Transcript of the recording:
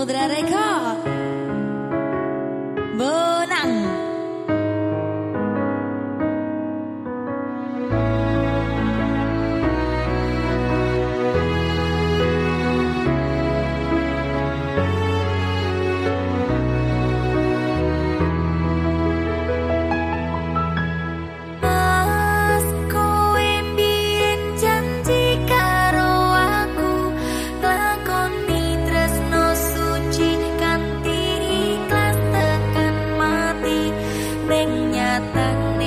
Samudra Record mati